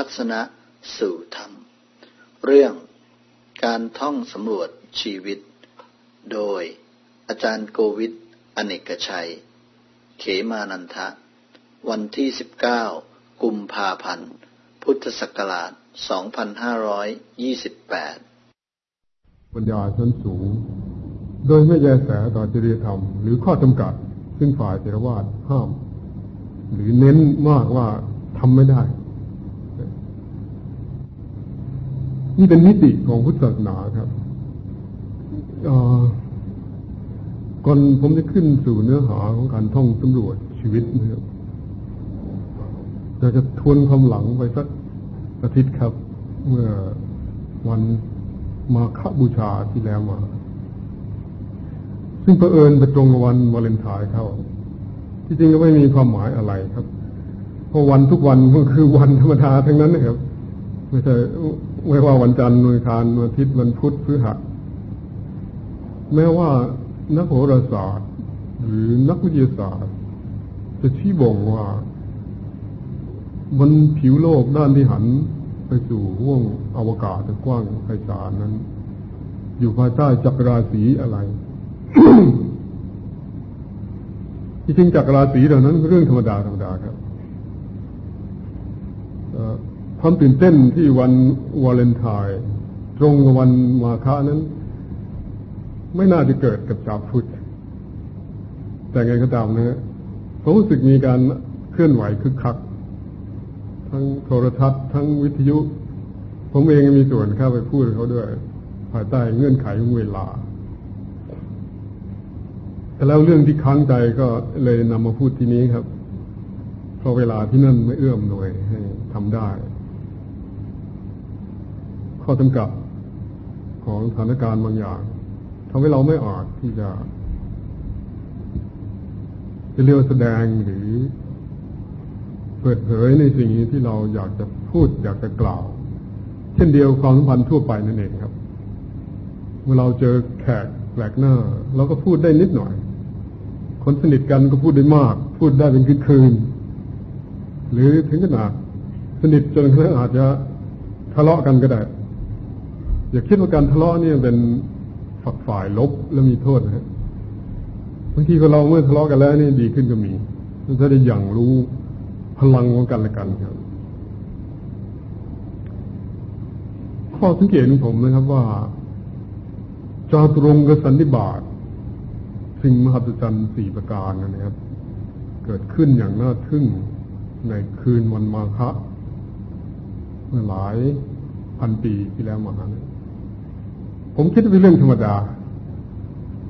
ทัศนะสู่ธรรม เรื่องการท่องสำรวจชีวิต โดยอาจารย์โกวิทอเนกชัย เขมานันทะ วันที่ 19 กุมภาพันธ์ พุทธศักราช 2528 ปัญญาชั้นสูง โดยไม่แยแสต่อจริยธรรม หรือข้อจำกัด ซึ่งฝ่ายเทรวาสห้าม หรือเน้นมากว่าทำไม่ได้ นี่เป็นมิติของพุทธศาสนาครับก่อนผมจะขึ้นสู่เนื้อหาของการท่องสำรวจชีวิตนะครับอยากจะทวนความหลังไปสักอาทิตย์ครับ เมื่อวันมาฆบูชาที่แล้วมา ซึ่งเผอิญไปตรงวันวาเลนไทน์เข้า ที่จริงก็ไม่มีความหมายอะไรครับ เพราะวันทุกวันก็คือวันธรรมดาทั้งนั้นนะครับ ไม่ใช่ไม่ว่าวันจันทร์วันคารวันอาทิตย์วันพุธพฤหัสแม้ว่านักโหราศาสตร์ หรือนักวิทยาศาสตร์ จะชี้บ่งว่าบนผิวโลกด้านที่หันไปสู่ห้วงอวกาศกว้างไพศาลนั้น อยู่ภายใต้จักรราศีอะไรที่จริงจักรราศีเหล่านั้นเรื่องธรรมดาธรรมดาครับ ความตื่นเต้นที่วันวาเลนไทน์ตรงกับวันมาฆะนั้น ไม่น่าจะเกิดกับชาวพุทธแต่ไงก็ตามนะผมรู้สึกมีการเคลื่อนไหวคึกคัก ทั้งโทรทัศน์ ทั้งวิทยุ ผมเองมีส่วนเข้าไปพูดเขาด้วย ภายใต้เงื่อนไขของเวลา แต่แล้วเรื่องที่ค้างใจก็เลยนำมาพูดที่นี้ครับ เพราะเวลาที่นั่นไม่เอื้อมหน่วยให้ทำได้ ข้อจำกัดของสถานการณ์บางอย่างทำให้เราไม่อาจที่จะจะเรียกแสดงหรือ เปิดเผยในสิ่งที่เราอยากจะพูดอยากจะกล่าว เช่นเดียวความสัมพันธ์ทั่วไปนั่นเองครับ เมื่อเราเจอแขกแปลกหน้าเราก็พูดได้นิดหน่อย คนสนิทกันก็พูดได้มาก พูดได้เป็นคืนๆหรือถึงขนาดสนิทจนกระทั่งอาจจะทะเลาะกันก็ได้ อย่าคิดว่าการทะเลาะนี่เป็นฝักฝ่ายลบแล้วมีโทษนะบางทีคนเราเมื่อทะเลาะกันแล้วนี่ดีขึ้นก็มีถ้าได้อย่างรู้พลังของกันและกันครับ ข้อสังเกตของผมนะครับว่าจาตุรงกสันนิบาตสิ่งมหัศจรรย์สี่ประการนะครับ เกิดขึ้นอย่างน่าทึ่งในคืนวันมาฆะเมื่อหลายพันปีที่แล้วมานะ ผมคิดว่าเป็นเรื่องธรรมดา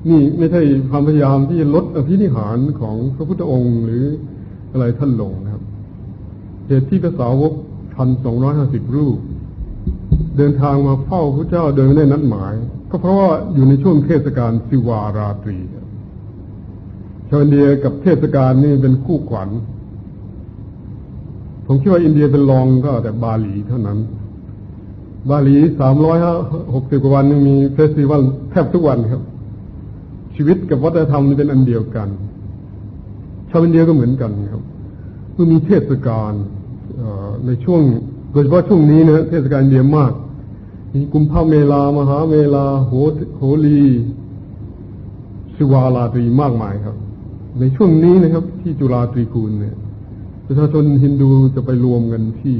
นี่ไม่ใช่ความพยายามที่จะลดอภินิหารของพระพุทธองค์หรืออะไรท่านลงนะครับ เหตุที่พระสาวกพันสองร้อยห้าสิบรูป เดินทางมาเฝ้าพระเจ้าโดยไม่ได้นัดหมาย ก็เพราะว่าอยู่ในช่วงเทศกาลสิวาราตรีชาวอินเดียกับเทศกาลนี่เป็นคู่ขวัญ ผมคิดว่าอินเดียเป็นรองก็แต่บาหลีเท่านั้น บาหลีสามร้อยหกสิบกว่าวันนี่มี festival แทบทุกวันครับ ชีวิตกับวัฒนธรรมนี่เป็นอันเดียวกัน ชาวอินเดียก็เหมือนกันครับเมื่อมีเทศกาลในช่วงโดยเฉพาะช่วงนี้นะเทศกาลเดียมาก มีกุมภาเมลามหาเมลาโหโฮลีศิวาราตรีมากมายครับ ในช่วงนี้นะครับ ที่จุฬาตรีกูลเนี่ยประชาชนฮินดูจะไปรวมกันที่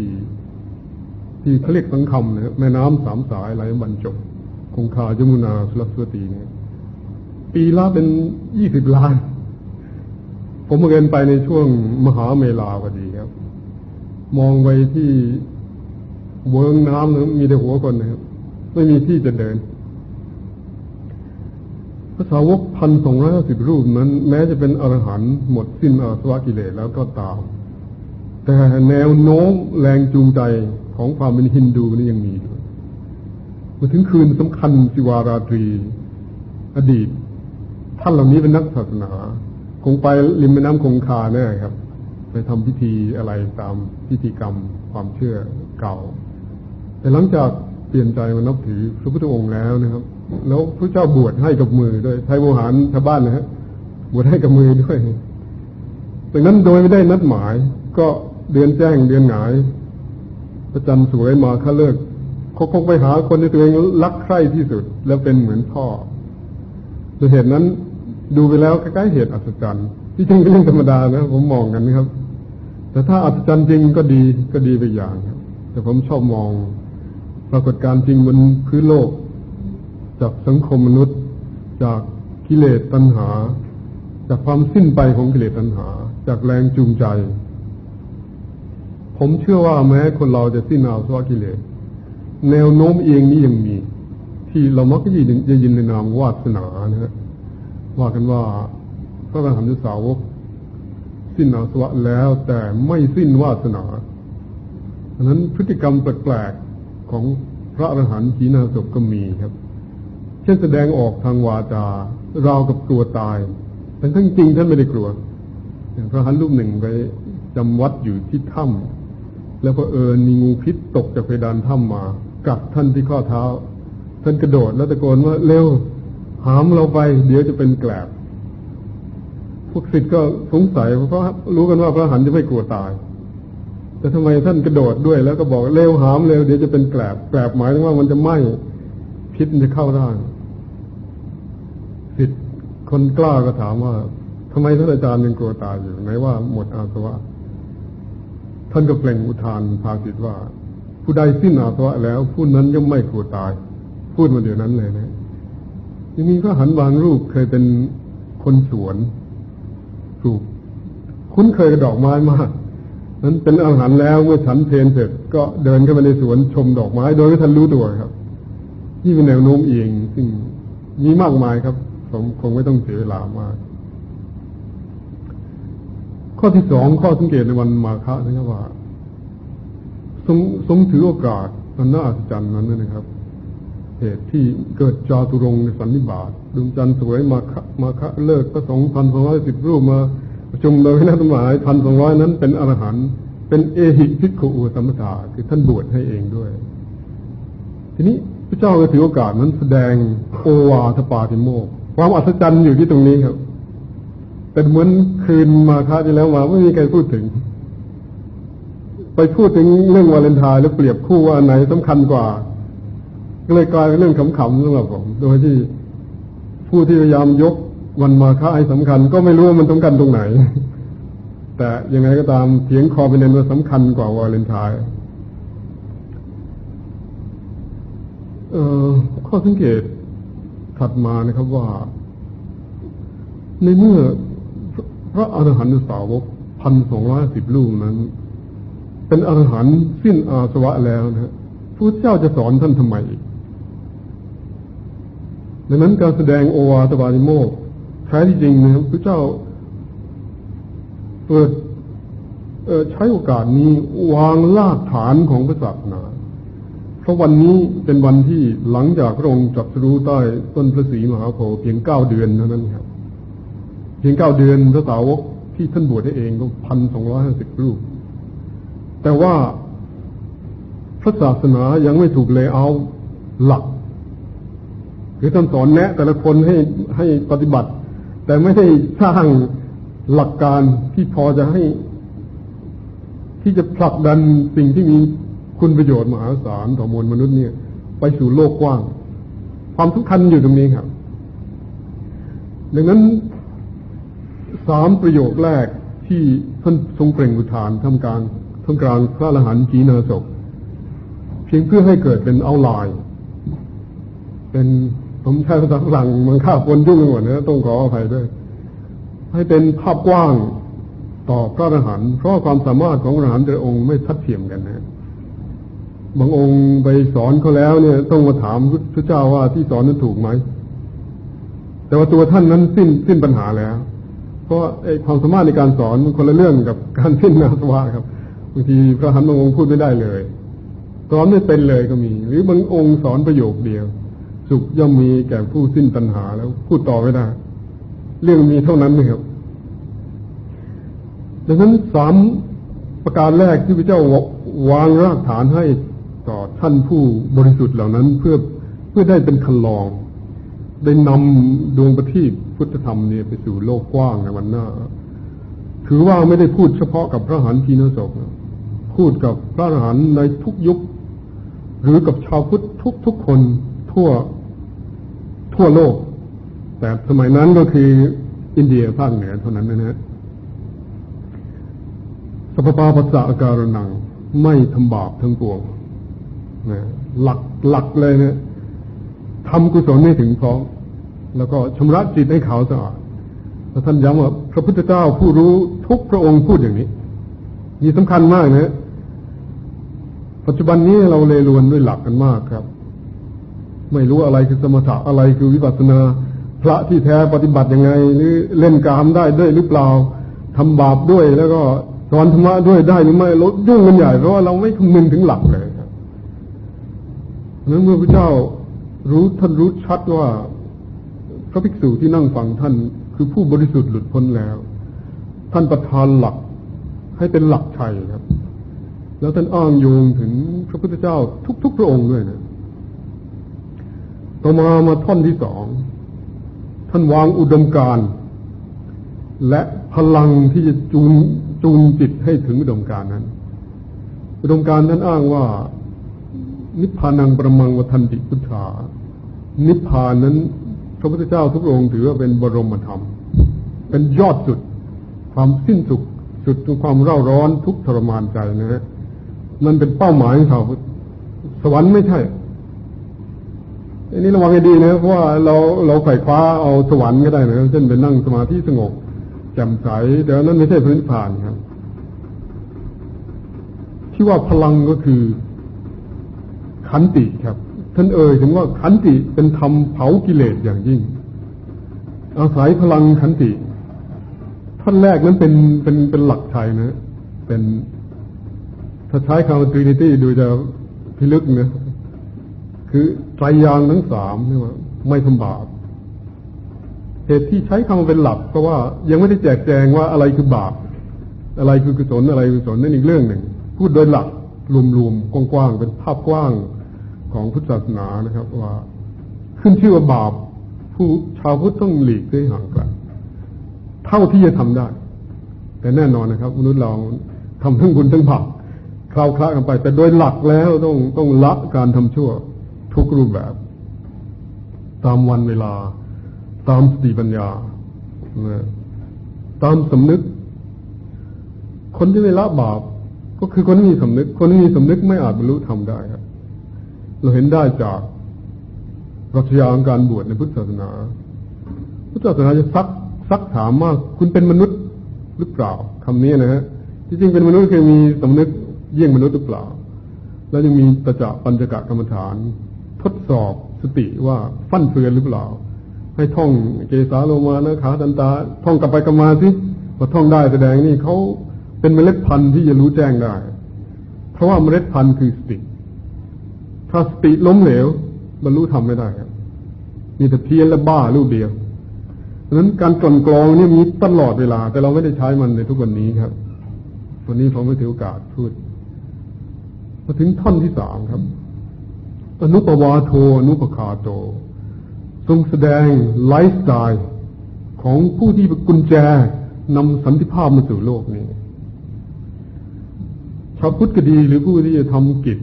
ที่เขาเรียกสังคมนะครับแม่น้ำสามสายไหลบรรจบคงคายมุนาสุลสวตีเนี่ยปีละเป็นยี่สิบล้าน ผมเงินไปในช่วงมหาเมลาพอดีครับ มองไปที่เวิงน้ำนะมีแต่หัวคนนะครับ ไม่มีที่จะเดินภาษาวกพันสองร้อยสิบรูปนั้น แม้จะเป็นอรหันต์หมดสิ้นอาสวะกิเลสแล้วก็ตาม แต่แนวโน้มแรงจูงใจ ของความเป็นฮินดูนี่ยังมีอยู่มาถึงคืนสำคัญสิวาราตรี อดีต ท่านเหล่านี้เป็นนักศาสนา คงไปริมแม่น้ำคงคาแน่ครับ ไปทำพิธีอะไรตามพิธีกรรมความเชื่อเก่า แต่หลังจากเปลี่ยนใจมานับถือพระพุทธองค์แล้วนะครับ แล้วพระเจ้าบวชให้กับมือด้วยไทยโมหารชาวบ้านนะฮะบวชให้กับมือด้วยดังนั้นโดยไม่ได้นัดหมาย ก็เดือนแจ้งเดือนหงาย ระจันทร์สวยมาค่าเลิกเขาคงไปหาคนที่ตัวเองรักใคร่ที่สุด แล้วเป็นเหมือนพ่อโดยเหตุนั้นดูไปแล้วใกล้ๆเหตุอัศจรรย์ที่จริงเป็นเรื่องธรรมดานะผมมองกันนะครับ แต่ถ้าอัศจรรย์จริงก็ดีก็ดีไปอย่างครับแต่ผมชอบมอง ปรากฏการณ์จริงบนพื้นโลก จากสังคมมนุษย์ จากกิเลสตัณหา จากความสิ้นไปของกิเลสตัณหา จากแรงจูงใจ ผมเชื่อว่าแม้คนเราจะสิ้นอาสวะกิเลสแนวโน้มเองนี้ยังมี ที่เรามักจะยินจะยินในนามวาสนานะฮะว่ากันว่าพระอรหันตสาวก สิ้นอาสวะแล้วแต่ไม่สิ้นวาสนาดังนั้นพฤติกรรมแปลกๆของพระอรหันต์ขีณาสพก็มีครับ เช่นแสดงออกทางวาจาราวกับกลัวตายแต่ทั้งจริงท่านไม่ได้กลัวอย่างพระหันต์รูปหนึ่งไปจำวัดอยู่ที่ถ้ำ แล้วก็เอิญมีงูพิษตกจากเพดานถ้ำมา กัดท่านที่ข้อเท้า ท่านกระโดดแล้วตะโกนว่าเร็ว หามเราไป เดี๋ยวจะเป็นแกลบพวกศิษย์ก็สงสัยเพราะรู้กันว่าพระหันจะไม่กลัวตาย แต่ทำไมท่านกระโดดด้วย แล้วก็บอกเร็วหามเร็วเดี๋ยวจะเป็นแกลบแกลบหมายถึงว่ามันจะไหม้พิษมันจะเข้าได้ศิษย์คนกล้าก็ถามว่าทำไมท่านอาจารย์ยังกลัวตายอยู่ไหนว่าหมดอาสวะ ท่านก็เปล่งอุทานภาสิทธว่า ผู้ใดสิ้นอาสวะแล้วผู้นั้นย่อมไม่กลัวตาย พูดมาเดี๋ยวนั้นเลยนะยังมีพระหันบางรูปเคยเป็นคนสวนปลูกคุ้นเคยกับดอกไม้มากนั้นเป็นอาหารแล้วเมื่อฉันเพลนเสร็จก็เดินเข้าไปในสวนชมดอกไม้ โดยไม่ทันรู้ตัวครับนี่เป็นแนวโน้มเองซึ่งมีมากมายครับ ผมคงไม่ต้องเสียเวลามาก ข้อที่สองข้อสังเกตในวันมาฆะนะครับว่าทรงทรงถือโอกาสอันน่าอัศจรรย์นั้นนะครับ เหตุที่เกิดจาตุรงในสันนิบาตดวงจันทร์สวยมาคะมาคะเลิกก็สองพันสองร้อยสิบรูปมาประชุมโดยนักหมายพันสองร้อยนั้นเป็นอรหันต์เป็นเอหิพิกขุอุสัมปทาคือท่านบวชให้เองด้วย ทีนี้พระเจ้าก็ถือโอกาสนั้นแสดงโอวาทปาติโมกความอัศจรรย์อยู่ที่ตรงนี้ครับ แต่เหมือนคืนมาค้าที่แล้วมาไม่มีใครพูดถึง ไปพูดถึงเรื่องวาเลนไทน์แล้วเปรียบคู่ว่าไหนสำคัญกว่า ก็เลยกลายเป็นเรื่องขำๆสำหรับผม โดยที่ผู้ที่พยายามยกวันมาฆะให้สำคัญ ก็ไม่รู้ว่ามันสำคัญตรงไหน แต่ยังไงก็ตามเถียงคอเป็นเนว่าสำคัญกว่าวาเลนไทน์ข้อสังเกตถัดมานะครับว่า ในเมื่อ ระอรหันตสาวกพันสองร้อยสิบลูกนั้น เป็นอรหันต์สิ้นอาสวะแล้วนะพระเจ้าจะสอนท่านทำไมดังนั้นการแสดงโอวาทบาลิโมกแท้ที่จริงนะครับพระเจ้าเปิดใช้โอกาสนี้วางรากฐานของพระศาสนา เพราะวันนี้เป็นวันที่หลังจากพระองค์จับรู้ใต้ต้นพระศรีมหาโพธิ์เพียงเก้าเดือนเท่านั้นครับ พียงเก้าเดือนพระสาวกที่ท่านบวชได้เองก็พันสองร้อยห้าสิบรูป แต่ว่าพระศาสนายังไม่ถูกเลเยอร์หลักคือท่านสอนแนะ แต่ละคนให้ให้ปฏิบัติ แต่ไม่ได้สร้างหลักการที่พอจะให้ ที่จะผลักดันสิ่งที่มีคุณประโยชน์มหาศาลต่อมวลมนุษย์เนี่ย ไปสู่โลกกว้าง ความสำคัญอยู่ตรงนี้ครับ ดังนั้น สามประโยคแรกที่ท่านทรงเปล่งอุทานทำการทำกลางพระอรหันต์จีนาศกเพียงเพื่อให้เกิดเป็นเอาลน์เป็นผมใช้ภาษาฝรั่งมันข้าปนยุ่งไปหมดนะต้องขออภัยด้วย ให้เป็นภาพกว้างต่อพระอรหันต์เพราะความสามารถของอรหันต์แต่องค์ไม่ทัดเทียมกันนะบางองค์ไปสอนเขาแล้วเนี่ย ต้องมาถามพระเจ้าว่าที่สอนนั้นถูกไหมแต่ว่าตัวท่านนั้นสิ้นสิ้นปัญหาแล้ว เพราะไอ้ความสามารถในการสอนมันคนละเรื่องกับการสิ้นนาสวะครับบางทีพระหันบางองค์พูดไม่ได้เลยสอนไม่เป็นเลยก็มี หรือบางองค์สอนประโยคเดียว สุขย่อมมีแก่ผู้สิ้นตัณหาแล้วพูดต่อไม่ได้ เรื่องมีเท่านั้นเองครับดังนั้นสามประการแรกที่พระเจ้าวางรากฐานให้ต่อท่านผู้บริสุทธิ์เหล่านั้น เพื่อเพื่อได้เป็นคันลอง ได้นำดวงประทีป พุทธธรรมเนี่ยไปสู่โลกกว้างในวันหน้า ถือว่าไม่ได้พูดเฉพาะกับพระหันทีนศกพพูดกับพระหันในทุกยุค หรือกับชาวพุทธทุกทุกคนทั่วทั่วโลก แต่สมัยนั้นก็คืออินเดียภาคเหนือเท่านั้นนะฮะสัพพาปัสสะอาการนังไม่ทำบาปทั้งปวงนะหลักหลักเลยนะทำกุศลให้ถึงพร้อม แล้วก็ชำระจิตให้ขาวสะอาดแล้วท่านย้ำว่าพระพุทธเจ้าผู้รู้ทุกพระองค์พูดอย่างนี้ นี่สำคัญมากนะ ปัจจุบันนี้เราเลยลวนด้วยหลักกันมากครับ ไม่รู้อะไรคือสมถะอะไรคือวิปัสสนา พระที่แท้ปฏิบัติยังไง หรือเล่นกามได้ด้วยหรือเปล่าทำบาปด้วยแล้วก็สอนธรรมะด้วยได้หรือไม่ลดยุ่งกันใหญ่เพราะว่าเราไม่คำนึงถึงหลักเลยครับนั้นเมื่อพระเจ้ารู้ท่านรู้ชัดว่า ระภิกษุที่นั่งฟังท่านคือผู้บริสุทธิ์หลุดพ้นแล้ว ท่านประทานหลักให้เป็นหลักชัยครับ แล้วท่านอ้างโยงถึงพระพุทธเจ้าทุกๆพระองค์ด้วยนะต่อมามาท่อนที่สองท่านวางอุดมการและพลังที่จะจูงจูงจิตให้ถึงอุดมการนั้น อุดมการท่านอ้างว่า นิพพานังประมังวทันติพุทธานิพพานนั้น ระพุทธเจ้าทุกองค์ถือว่าเป็นบรมธรรม เป็นยอดสุดความสิ้นสุดสุดของความเร่าร้อนทุกทรมานใจนะฮะมันเป็นเป้าหมายของเขาสวรรค์ไม่ใช่อันนี้ระวังให้ดีนะเพราะว่าเราเราไขว่คว้าเอาสวรรค์ก็ได้นะเช่นไปนั่งสมาธิสงบแจ่มใสเดี๋ยวนั้นไม่ใช่พื้นผ่านครับ ที่ว่าพลังก็คือขันติครับ ท่านเอ่ยถึงว่าขันติเป็นธรรมเผากิเลสอย่างยิ่ง อาศัยพลังขันติ ท่านแรกนั้นเป็นเป็นเป็นหลักชัยนะ เป็นถ้าใช้คำว่า Trinity ดูจะพิลึกนะคือไตรยางทั้งสามนี่ว่าไม่ทำบาปเหตุที่ใช้คำเป็นหลักเพราะว่ายังไม่ได้แจกแจงว่าอะไรคือบาป อะไรคือกุศลอะไรกุศลนั่นอีกเรื่องหนึ่ง พูดโดยหลักรวมๆกว้างๆเป็นภาพกว้าง ของพุทธศาสนานะครับ ว่าขึ้นชื่อว่าบาป ผู้ชาวพุทธต้องหลีกให้ห่างไกลเท่าที่จะทำได้ แต่แน่นอนนะครับมนุษย์เราทำทั้งบุญทั้งบาปคลาวคลากันไป แต่โดยหลักแล้วต้องต้องละการทำชั่วทุกรูปแบบ ตามวันเวลา ตามสติปัญญาตามสำนึก คนที่ไม่ละบาปก็คือคนที่มีสำนึก คนที่มีสำนึกไม่อาจบรรลุธรรมได้ครับ เราเห็นได้จากปรัชญาของการบวชในพุทธศาสนา พุทธศาสนาจะซักซักถามว่าคุณเป็นมนุษย์หรือเปล่าคำนี้นะฮะที่จริงเป็นมนุษย์คือมีสำนึกเยี่ยงมนุษย์หรือเปล่า แล้วยังมีตะจะปัญจกะกรรมฐาน ทดสอบสติว่าฟั่นเฟือนหรือเปล่า ให้ท่องเกสาโลมานะขาตันตา ท่องกลับไปกลับมาสิพอท่องได้แสดงนี่เขาเป็นเมล็ดพันธุ์ที่จะรู้แจ้งได้ เพราะว่าเมล็ดพันธุ์คือสติ ถ้าสติล้มเหลวบรรลุธรรมไม่ได้ครับ มีแต่เพี้ยนและบ้าลูกเดียวดังนั้นการกลั่นกรองนี่มีตลอดเวลา แต่เราไม่ได้ใช้มันในทุกวันนี้ครับ วันนี้ผมไม่ถือโอกาสพูดมาถึงท่อนที่สามครับอนุปวาโทอนุปคาโต ทรงแสดงไลฟ์สไตล์ของผู้ที่ป็นกุญแจนำสันติภาพมาสู่โลกนี้ชาวพุทธก็ดีหรือผู้ที่จะทำกิจ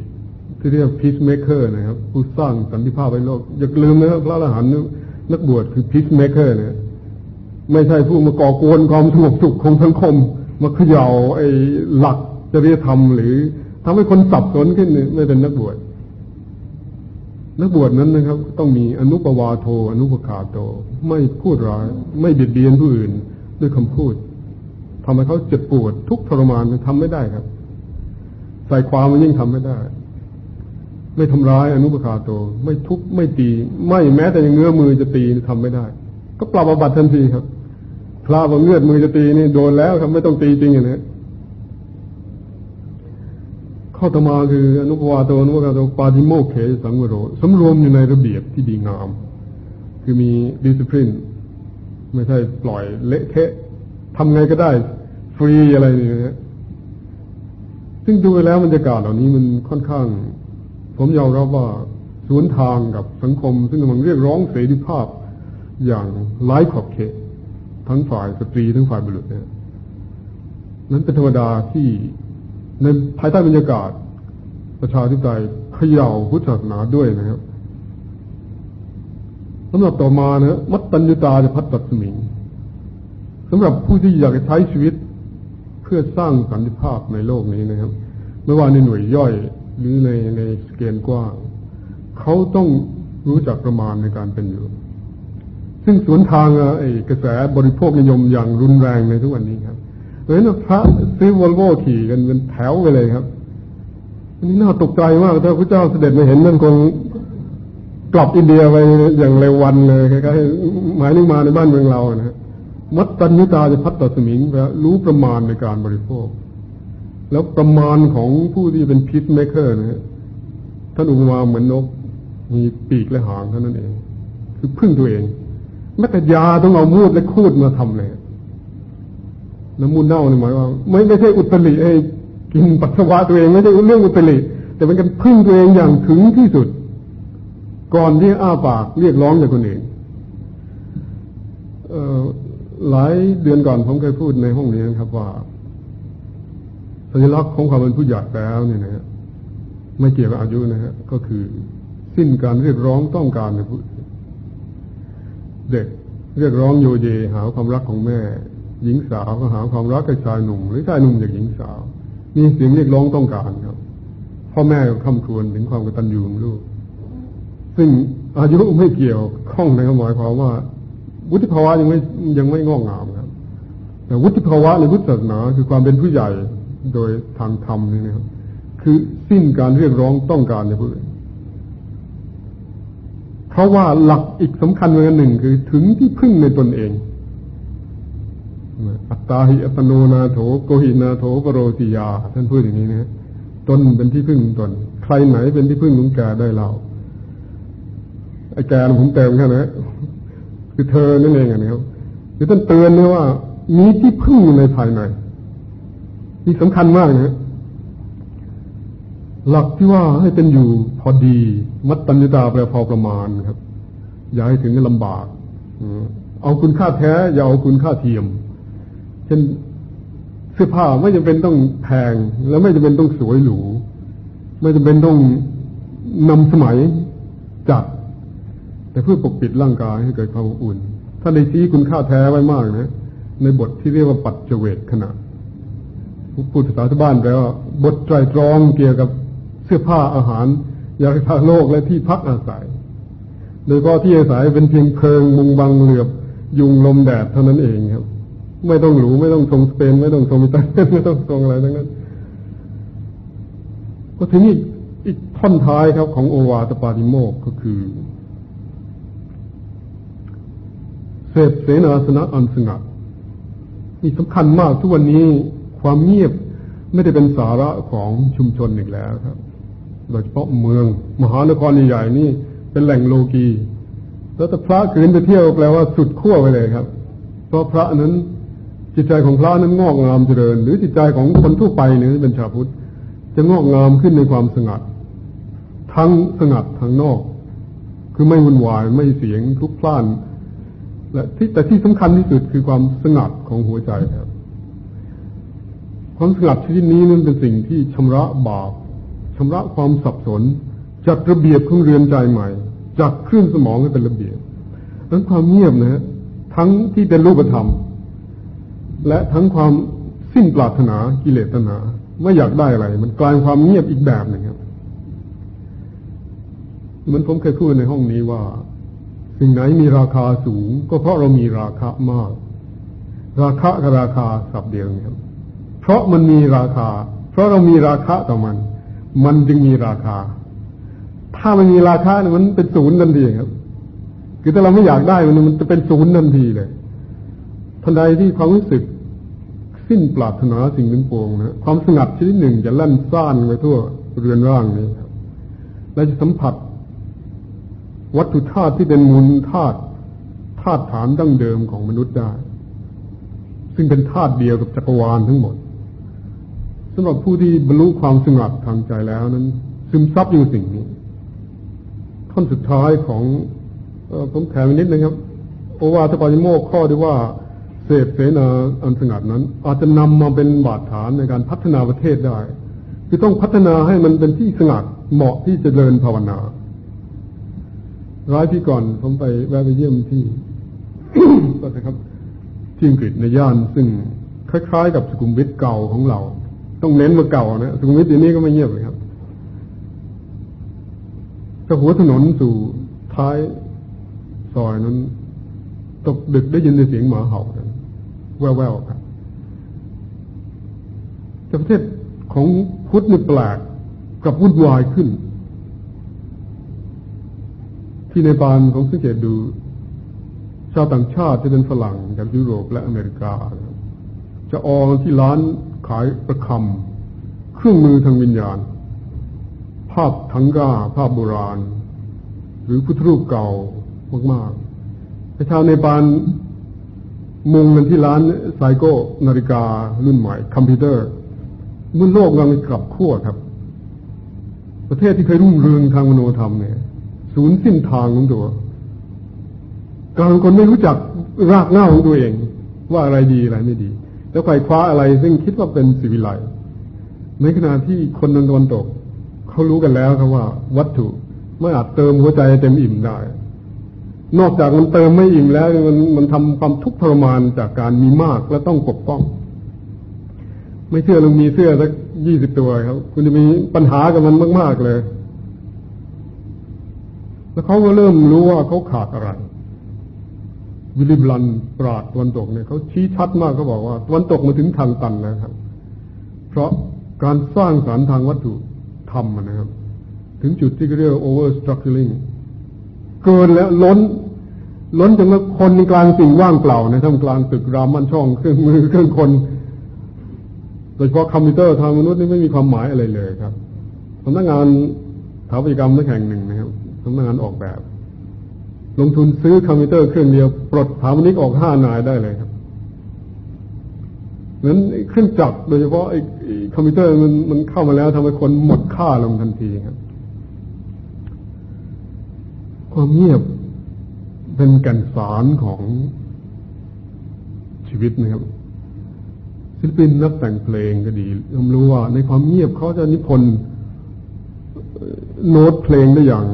ที่เรียก peacemaker นะครับ ผู้สร้างสันติภาพในโลก อย่าลืมนะครับพระอรหันต์นักบวชคือ peacemaker เนี่ยไม่ใช่ผู้มาก่อกวนความสงบสุขของสังคม มาเขย่าไอ้หลักจริยธรรม หรือทำให้คนสับสนขึ้นไม่เป็นนักบวชนักบวชนั้นนะครับ ต้องมีอนูปวาโท อนูปฆาโต ไม่พูดร้าย ไม่เบียดเบียนผู้อื่น ด้วยคำพูดทำให้เขาเจ็บปวดทุกทรมานทำไม่ได้ครับ ใส่ความมันยิ่งทำไม่ได้ ไม่ทำร้ายอนุปคาโต ไม่ทุบไม่ตี ไม่แม้แต่ยังเงื้อมือจะตีทำไม่ได้ ก็ปรับอาบัติทันทีครับพระว่าเงื้อมือจะตีนี่โดนแล้วครับ ไม่ต้องตีจริงอย่างนี้ข้อต่อมาคืออนุปวาโตอนุปวาโตปาติโมกเขสังวโรสำรวมอยู่ในระเบียบที่ดีงาม คือมีดิสซิ p ลินไม่ใช่ปล่อยเละเทะทำไงก็ได้ ฟรีอะไรนี่นะซึ่งดูแล้วบรรยากาศเหล่านี้มันค่อนข้าง ผมยอมรับว่าสวนทางกับสังคม ซึ่งกำลังเรียกร้องเสรีภาพอย่างไร้ขอบเขต ทั้งฝ่ายสตรีทั้งฝ่ายบุรุษเนี่ยนั้นเป็นธรรมดาที่ในภายใต้บรรยากาศ ประชาธิปไตยเขย่าพุทธศาสนาด้วยนะครับสำหรับต่อมานะมัตตัญญตาจะพัดตัดสมิงสำหรับผู้ที่อยากจะใช้ชีวิตเพื่อสร้างสันติภาพในโลกนี้นะครับ ไม่ว่าในหน่วยย่อย หรือในในสเกลกว้างเขาต้องรู้จักประมาณในการเป็นอยู่ ซึ่งสวนทางไอ้กระแสบริโภคนิยมอย่างรุนแรงในทุกวันนี้ครับเพราะฉะนั้นพระซื้อวอลโว่ขี่กันเป็นแถวไปเลยครับอันนี้น่าตกใจมากถ้าพระเจ้าเสด็จมาเห็นนั่นคงกลับอินเดียไปอย่างเร็ววันเลยคล้ายๆหมายนึงมาในบ้านเมืองเรานะฮะมัตตัญญุตาจะ ภัตตัสมิงแปลรู้ประมาณในการบริโภค แล้วประมาณของผู้ที่เป็น peacemaker นะฮะท่านอุปมาเหมือนนก มีปีกและหางเท่านั้นเอง คือพึ่งตัวเองแม้แต่ยาต้องเอามูดและคูดมาทำเลยน้ำมูดเน่าเนี่ยหมายว่า ไม่ไม่ใช่อุตริให้กินปัสสาวะตัวเองไม่ใช่เรื่องอุตริแต่เป็นการพึ่งตัวเองอย่างถึงที่สุด ก่อนที่อ้าปากเรียกร้องจากคนอื่นหลายเดือนก่อนผมเคยพูดในห้องนี้นะครับว่า สัญลักษณ์ของความเป็นผู้ใหญ่แล้วเนี่ยนะฮะไม่เกี่ยวกับอายุนะฮะก็คือ สิ้นการเรียกร้องต้องการในผู้เด็กเรียกร้องโยเยหาความรักของแม่ หญิงสาวก็หาความรักกับชายหนุ่ม หรือชายหนุ่มจากหญิงสาวมีเสียงเรียกร้องต้องการครับพ่อแม่ก็คำครวญถึงความกตัญญูของลูก ซึ่งอายุไม่เกี่ยวข้องในความหมายความว่า วุฒิภาวะยังไม่ยังไม่งอกงามครับ แต่วุฒิภาวะในพุทธศาสนาคือความเป็นผู้ใหญ่ โดยทางธรรมนี่นะครับ คือสิ้นการเรียกร้องต้องการในผู้อื่นเพราะว่าหลักอีกสำคัญเหมือนหนึ่งคือถึงที่พึ่งในตนเอง อัตตาหิอัตโนนาโถโกหินาโถปโรติยา ท่านพูดอย่างนี้นะตนเป็นที่พึ่งตน ใครไหนเป็นที่พึ่งของแกได้เราไอ้แกผมเติมแค่นั้นคือเธอนั่นเองนะครับคือท่านเตือนเนี่ยว่ามีที่พึ่งอยู่ในภายใน นี่สำคัญมากนะหลักที่ว่าให้เป็นอยู่พอดี มัดตัญญาตาแปลพอประมาณครับ อย่าให้ถึงลำบากเอาคุณค่าแท้ อย่าเอาคุณค่าเทียม เช่นเสื้อผ้าไม่จำเป็นต้องแพง แล้วไม่จำเป็นต้องสวยหรูไม่จำเป็นต้องนำสมัยจัด แต่เพื่อปกปิดร่างกายให้เกิดความอุ่น ถ้าในชี้คุณค่าแท้ไว้มากนะในบทที่เรียกว่าปัจเจเวกขณะ พูดภาษาชาวบ้านแปลว่าบทไตรตรองเกี่ยวกับเสื้อผ้าอาหารยาทาโลกและที่พักอาศัย โดยก็ที่อาศัยเป็นเพียงเพลิงมุงบังเหลือบ ยุงลมแดดเท่านั้นเองครับ ไม่ต้องหรูไม่ต้องทรงสเปน ไม่ต้องทรงมิตรไม่ต้องทรงอะไรทั้งนั้นก็ทีนี้อีกท่อนท้ายครับ ของโอวาตปาติโมกก็คือเสพเสนาสนะอันสงัดนี่สำคัญมากทุกวันนี้ ความเงียบไม่ได้เป็นสาระของชุมชนอีกแล้วครับ โดยเฉพาะเมือง มหานครใหญ่ๆนี่เป็นแหล่งโลกีแล้วแต่พระขืนไปเที่ยวแปลว่าสุดขั้วไปเลยครับ เพราะพระนั้นจิตใจของพระนั้นงอกงามเจริญ หรือจิตใจของคนทั่วไปเนี่ยที่เป็นชาวพุทธจะงอกงามขึ้นในความสงัด ทั้งสงัดทั้งนอก คือไม่วุ่นวายไม่เสียงทุกพล่านและที่แต่ที่สำคัญที่สุดคือความสงัดของหัวใจครับ ความสงัดชนิดนี้นั้นเป็นสิ่งที่ชำระบาปชำระความสับสน จัดระเบียบของเรือนใจใหม่จัดคลื่นสมองให้เป็นระเบียบนั้นความเงียบนะฮะทั้งที่เป็นรูปธรรม และทั้งความสิ้นปรารถนากิเลสตนาไม่อยากได้อะไร มันกลายความเงียบอีกแบบหนึ่งครับเหมือนผมเคยพูดในห้องนี้ว่า สิ่งไหนมีราคาสูง ก็เพราะเรามีราคามาก ราคากับราคาสับเดียวครับ เพราะมันมีราคา เพราะเรามีราคาต่อมัน มันจึงมีราคา ถ้ามันมีราคาเนี่ยมันเป็นศูนย์ทันทีครับ คือถ้าเราไม่อยากได้มันมันจะเป็นศูนย์ทันทีเลยทันใดที่ความรู้สึกสิ้นปรารถนาสิ่งหนึ่งปวงนะความสงัดชนิดหนึ่งจะลั่นซ่านไปทั่วเรือนร่างนี้ครับและจะสัมผัส วัตถุธาตุที่เป็นมูลธาตุธาตุฐานดั้งเดิมของมนุษย์ได้ ซึ่งเป็นธาตุเดียวกับจักรวาลทั้งหมด สำหรับผู้ที่บรรลุความสงัดทางใจแล้วนั้น ซึมซับอยู่สิ่งนี้ท่อนสุดท้ายของผมแถมนิดนึงครับโอวาทปาจิโมกข้อที่ว่าเสพเสนาอันสงัดนั้น อาจจะนำมาเป็นบาดฐานในการพัฒนาประเทศได้ คือต้องพัฒนาให้มันเป็นที่สงัดเหมาะที่จะเดินภาวนาร้ายที่ก่อนผมไปแวะไปเยี่ยมที่ก็นะครับที่อังกฤษในย่านซึ่งคล้ายๆ กับสุขุมวิทเก่าของเรา ต้องเน้นมาเก่านะสุขุมวิทเดี๋ยวนี้ก็ไม่เงียบเลยครับจากหัวถนนสู่ท้ายซอยนั้น ตกดึกได้ยินเสียงหมาเห่ากันแว่วๆครับแต่ประเทศของพุทธนี่แปลกกับวุ่นวายขึ้น ที่ในปานผมสังเกตดู ชาวต่างชาติที่เป็นฝรั่งจากยุโรปและอเมริกา จะออกที่ร้าน ขายประคำเครื่องมือทางวิญญาณ ภาพทังกาภาพโบราณ หรือพุทธรูปเก่ามากๆประชาวในปานมุงกันที่ร้านไซโก้นาฬิการุ่นใหม่ คอมพิวเตอร์มื่อโลกกำลังกลับขั้วครับ ประเทศที่เคยรุ่งเรืองทางมโนธรรมเนี่ยศูนย์สิ้นทางของตัวการคนไม่รู้จักรากเหง้าของตัวเอง ว่าอะไรดีอะไรไม่ดี แล้วใครคว้าอะไร ซึ่งคิดว่าเป็นสิวิไลในขณะที่คนนตะวันตกเขารู้กันแล้วครับว่าวัตถุไม่อาจเติมหัวใจเต็มอิ่มได้ นอกจากมันเติมไม่อิ่มแล้ว มันมันทำความทุกข์ทรมานจากการมีมากและต้องปกป้อง ไม่เชื่อลองมีเสื้อสักยี่สิบตัวครับ คุณจะมีปัญหากับมันมาก ๆเลย แล้วเขาก็เริ่มรู้ว่าเขาขาดอะไร วิลิบลันปราดตะวันตกเนี่ยเขาชี้ชัดมากเขาบอกว่าตะวันตกมาถึงทางตันแล้วครับ เพราะการสร้างสารทางวัตถุทำนะครับ ถึงจุดที่เรียกว่า over structuring เกินแล้วล้น ล้นจนว่าคนในกลางสิ่งว่างเปล่าในท่ามกลางตึกรามมันช่อง เครื่องมือเครื่องคนโดยเฉพาะคอมพิวเตอร์ทางมนุษย์นี่ไม่มีความหมายอะไรเลยครับสำนักงานสถาปัตยกรรมนักแห่งหนึ่งนะครับสำนักงานออกแบบ ลงทุนซื้อคอมพิวเตอร์เครื่องเดียว ปลดสถาปนิกออกห้านายได้เลยครับนั้นเครื่องจักรโดยเฉพาะไอ้คอมพิวเตอร์มันมันเข้ามาแล้วทำให้คนหมดค่าลงทันทีครับ ความเงียบเป็นแก่นสารของชีวิตนะครับ ศิลปินนักแต่งเพลงก็ดียอมรู้ว่า ในความเงียบเขาจะนิพนธ์โน้ตเพลงได้อย่าง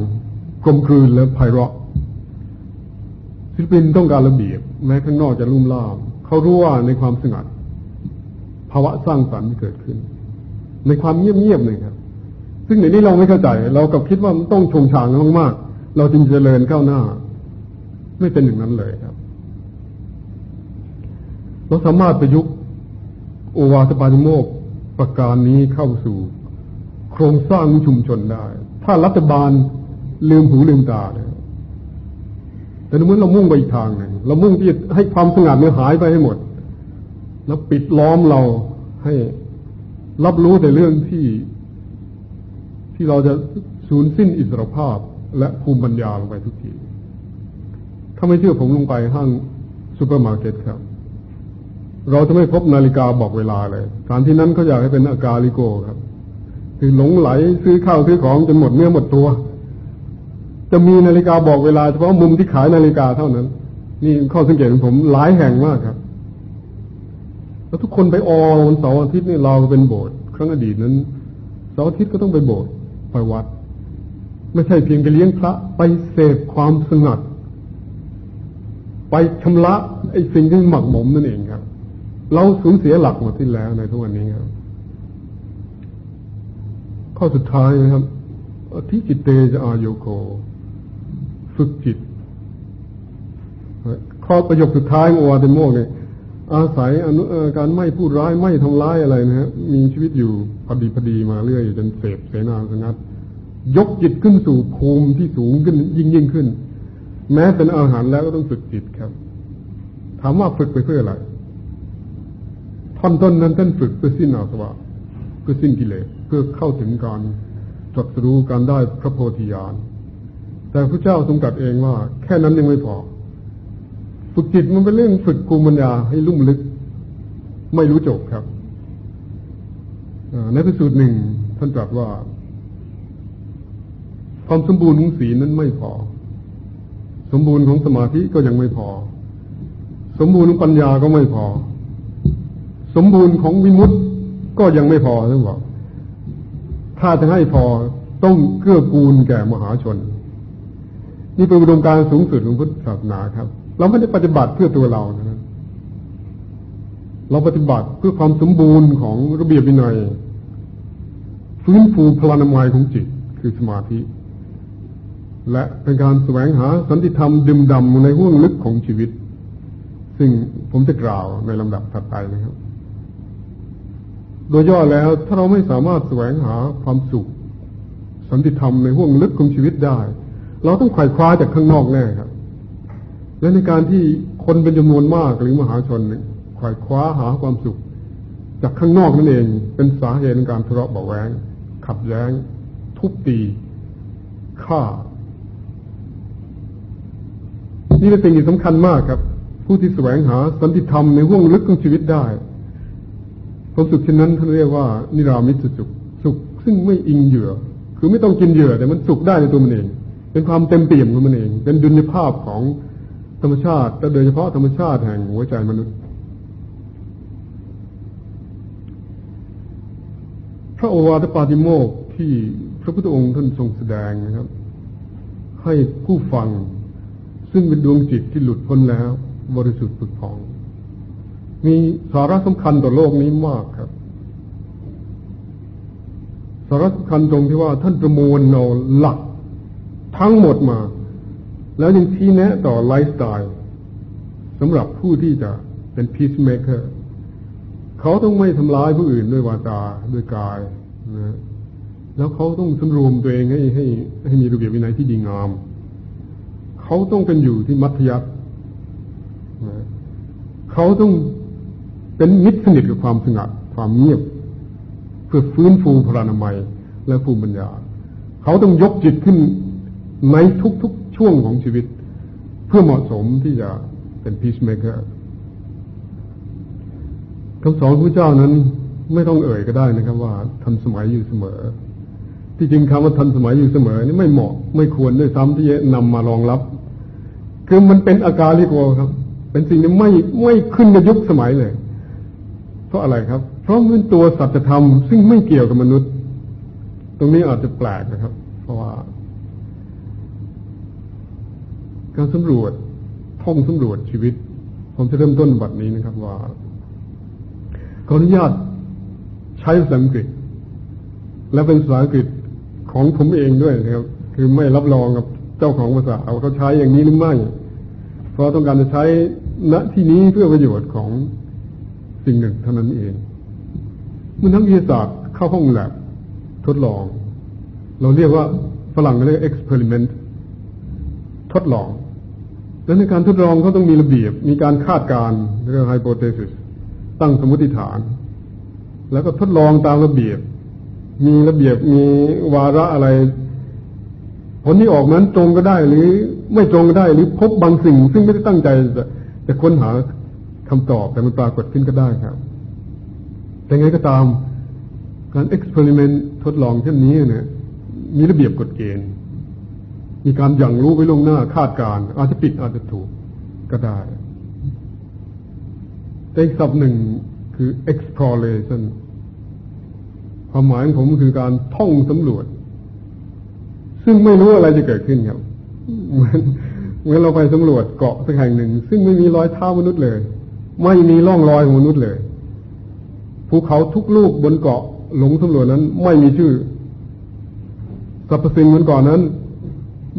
กลมกลืนและไพเราะ ศิลปินต้องการระเบียบแม้ข้างนอกจะลุ่มล่ามเขารู้ว่าในความสงัด ภาวะสร้างสรรค์ที่เกิดขึ้น ในความเงียบๆเลยครับ ซึ่งในนี้เราไม่เข้าใจ เรากับคิดว่ามันต้องชงชางมากๆเราจึงจเจริญก้าวหน้า ไม่เป็นอย่างนั้นเลยครับเราสามารถประยุกต์โอวาทปาฏิโมกประการนี้เข้าสู่ โครงสร้างชุมชนได้ ถ้ารัฐบาลลืมหูลืมตาเนี่ย แต่เมื่อเรามุ่งไปอีกทางหนึ่งเรามุ่งที่จะให้ความสงัดเนี่ยหายไปให้หมด แล้วปิดล้อมเราให้รับรู้แต่เรื่องที่ ที่เราจะสูญสิ้นอิสรภาพและภูมิปัญญาลงไปทุกที ถ้าไม่เชื่อผมลงไปห้างซูเปอร์มาร์เก็ตครับ เราจะไม่พบนาฬิกาบอกเวลาเลยสถานที่นั้นเขาอยากให้เป็นอกาลิโกครับ คือหลงใหลซื้อข้าวซื้อของจนหมดเนื้อหมดตัว จะมีนาฬิกาบอกเวลาเฉพาะมุมที่ขายนาฬิกาเท่านั้น นี่ข้อสังเกตของผมหลายแห่งมากครับ แล้วทุกคนไปออวันเสาร์อาทิตย์นี่เราเป็นโบสถ์ครั้งอดีตนั้นเสาร์อาทิตย์ก็ต้องไปโบสถ์ไปวัด ไม่ใช่เพียงไปเลี้ยงพระไปเสพความสงัด ไปชำระไอ้สิ่งที่หมักหมมนั่นเองครับ เราสูญเสียหลักหมดที่แล้วในทุกวันนี้ครับ ข้อสุดท้ายนะครับทิจิตเตจะอาโยโก ฝึกจิตข้อประโยคสุดท้ายของวาเดโมกเนี่ยอาศัยอนุการไม่พูดร้ายไม่ทำร้ายอะไรนะฮะมีชีวิตอยู่พอดีพอดีมาเรื่อยจนเสพเสนาสงัด ยกจิตขึ้นสู่ภูมิที่สูงขึ้นยิ่งยิ่งขึ้น แม้เป็นอาหารแล้วก็ต้องฝึกจิตครับ ถามว่าฝึกไปเพื่ออะไรท่อนต้นนั้นท่านฝึกเพื่อสิ้นอาสวะเพื่อสิ้นกิเลสเพื่อเข้าถึงการตรัสรู้การได้พระโพธิญาณ แต่พระเจ้าทรงตรัสเองว่า แค่นั้นยังไม่พอ ฝึกจิตมันเป็นเรื่องฝึกภูมิปัญญาให้ลุ่มลึก ไม่รู้จบครับในพิสูจน์หนึ่งท่านตรัสว่า ความสมบูรณ์ของศีลนั้นไม่พอ สมบูรณ์ของสมาธิก็ยังไม่พอ สมบูรณ์ของปัญญาก็ไม่พอ สมบูรณ์ของวิมุตต์ก็ยังไม่พอท่านบอกถ้าจะให้พอต้องเกื้อกูลแก่มหาชน นี่เป็นอุดมการสูงสุดของพุทธศาสนาครับ เราไม่ได้ปฏิบัติเพื่อตัวเรานะเราปฏิบัติเพื่อความสมบูรณ์ของระเบียบวินัยฟื้นฟูพลานามัยของจิตคือสมาธิ และเป็นการแสวงหาสันติธรรมดื่มดำในห้วงลึกของชีวิต ซึ่งผมจะกล่าวในลำดับถัดไปนะครับ โดยย่อแล้วถ้าเราไม่สามารถแสวงหาความสุข สันติธรรมในห้วงลึกของชีวิตได้ เราต้องไขว่คว้าจากข้างนอกแน่ครับ และในการที่คนเป็นจำนวนมากหรือมหาชนไขว่คว้าหาความสุข จากข้างนอกนั่นเอง เป็นสาเหตุในการทะเลาะเบาแวงขัดแย้ง ทุบตีฆ่า นี่เป็นสิ่งที่สำคัญมากครับ ผู้ที่แสวงหาสันติธรรมในห่วงลึกของชีวิตได้ความสุขเช่นนั้นท่านเรียกว่า นิรามิตสุข สุขซึ่งไม่อิงเหยื่อ คือไม่ต้องกินเหยื่อ แต่มันสุขได้ในตัวมันเอง เป็นความเต็มเปี่ยมของมันเอง เป็นดุลยภาพของธรรมชาติและโดยเฉพาะธรรมชาติแห่งหัวใจมนุษย์ พระโอวาทปาติโมกที่พระพุทธองค์ท่านทรงแสดงนะครับ ให้ผู้ฟังซึ่งเป็นดวงจิตที่หลุดพ้นแล้ว บริสุทธิ์ผุดพอง มีสาระสำคัญต่อโลกนี้มากครับ สาระสำคัญตรงที่ว่าท่านประมวลเอาหลัก ทั้งหมดมา แล้วยังชี้แนะต่อไลฟ์สไตล์สำหรับผู้ที่จะเป็น peacemaker เขาต้องไม่ทำร้ายผู้อื่นด้วยวาจาด้วยกายนะแล้วเขาต้องสำรวมตัวเองให้ให้ให้มีระเบียบวินัยที่ดีงาม เขาต้องเป็นอยู่ที่มัธยัตินะเขาต้องเป็นมิตรสนิทกับความสงัดความเงียบ เพื่อฟื้นฟูพลานามัยและภูมิปัญญา เขาต้องยกจิตขึ้น ในทุกๆช่วงของชีวิต เพื่อเหมาะสมที่จะเป็นพีชเมเกอร์คำสอนพระเจ้านั้นไม่ต้องเอ่ยก็ได้นะครับ ว่าทันสมัยอยู่เสมอ ที่จริงคำว่าทันสมัยอยู่เสมอ นี่ไม่เหมาะไม่ควรด้วยซ้ำที่จะนำมารองรับ คือมันเป็นอาการลิโกครับ เป็นสิ่งที่ไม่ไม่ขึ้นกับยุคสมัยเลย เพราะอะไรครับ เพราะมันตัวสัจธรรมซึ่งไม่เกี่ยวกับมนุษย์ ตรงนี้อาจจะแปลกนะครับ เพราะว่า การสำรวจท่องสำรวจชีวิต ผมจะเริ่มต้นบัดนี้นะครับ ว่าขออนุญาตใช้ภาษาอังกฤษ และเป็นภาษาอังกฤษของผมเองด้วยนะครับ คือไม่รับรองกับเจ้าของภาษาเอาเขาใช้อย่างนี้หรือไม่เพราะต้องการจะใช้ณที่นี้เพื่อประโยชน์ของสิ่งหนึ่งเท่านั้นเองเมื่อนักวิทยาศาสตร์เข้าห้องแลบทดลอง เราเรียกว่าฝรั่งเรียก experiment ทดลอง และในการทดลองเขาต้องมีระเบียบ มีการคาดการณ์เรียก hypothesis ตั้งสมมติฐาน แล้วก็ทดลองตามระเบียบ มีระเบียบมีวาระอะไร ผลที่ออกนั้นตรงก็ได้หรือไม่ตรงก็ได้หรือพบบางสิ่ง ซึ่งไม่ได้ตั้งใจจะจะค้นหาคำตอบแต่มันปรากฏขึ้นก็ได้ครับ แต่ไงก็ตามการเอ็กซ์เพร์เมนต์ทดลองเช่นนี้เนี่ยมีระเบียบกฎเกณฑ์ มีการอยั่งรู้ไว้ลงหน้าคาดการอาจจะผิดอาจจะถูกก็ได้แต่อีกศัพท์หนึ่งคือ exploration ความหมายของผมคือการท่องสำรวจ ซึ่งไม่รู้อะไรจะเกิดขึ้นครับเหมือนเหมือนเราไปสำรวจเกาะสักแห่งหนึ่ง ซึ่งไม่มีรอยเท้ามนุษย์เลย ไม่มีร่องรอยของมนุษย์เลยภูเขาทุกลูกบนเกาะหลงสำรวจนั้น ไม่มีชื่อสรรพสิ่งมันก่อนนั้น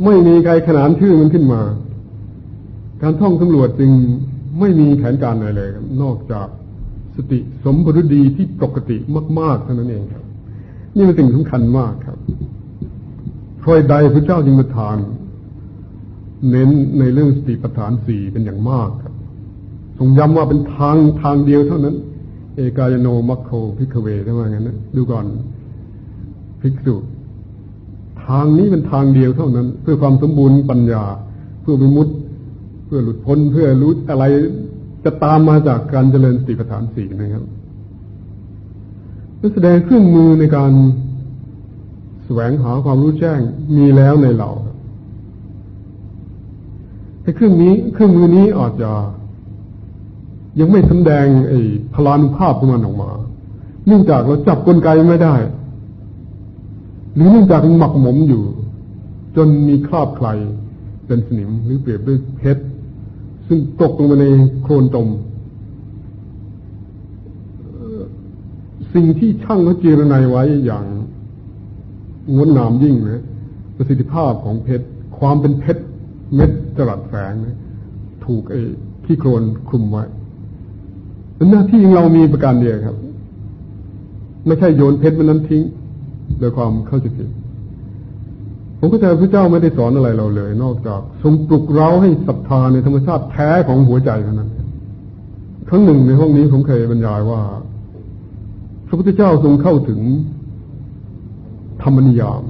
ไม่มีใครขนานชื่อมันขึ้นมา การท่องสำรวจจึงไม่มีแผนการอะไรเลยครับนอกจากสติสมบูรณ์ดีที่ปกติมาก ๆ เท่านั้นเองครับ นี่เป็นสิ่งสำคัญมากครับเพราะใดพระเจ้าจึงมาทาน เน้นในเรื่องสติปัฏฐานสี่เป็นอย่างมากครับทรงย้ำว่าเป็นทางทางเดียวเท่านั้น เอกายโนมัคโคพิกเวถ้าว่างั้นนะดูก่อนภิกษุ ทางนี้เป็นทางเดียวเท่านั้น เพื่อความสมบูรณ์ปัญญา เพื่อวิมุตติพื่อหลุดพ้นเพื่อรู้อะไรจะตามมาจากการเจริญสติปัฏฐานสี่นะครับแสดงเครื่องมือในการแสวงหาความรู้แจ้งมีแล้วในเราให้เครื่องนี้เครื่องมือนี้อาจจะยังไม่แสดงไอ้พลานุภาพของมันออกมา เนื่องจากเราจับกลไกไม่ได้ หรือเนื่องจากหมักหมมอยู่ จนมีคราบใครเป็นสนิมหรือเปรียบด้วยเพชรซึ่งตกลงมาในโคลนตมสิ่งที่ช่างเขาเจรนายไว้อย่างงดงามยิ่งนะประสิทธิภาพของเพชรความเป็นเพชรเม็ดจรัสแฝงนะถูกไอ้ขี้โคลนคลุมไว้หน้าที่เรามีประการเดียวครับ ไม่ใช่โยนเพชรมันนั้นทิ้ง โดยความเข้าใจผิดผมก็จะพระเจ้าไม่ได้สอนอะไรเราเลย นอกจากทรงปลุกเราให้ศรัทธาในธรรมชาติแท้ของหัวใจเท่านั้นครั้งหนึ่งในห้องนี้ผมเคยบรรยายว่า พระพุทธเจ้าทรงเข้าถึงธรรมนิยาม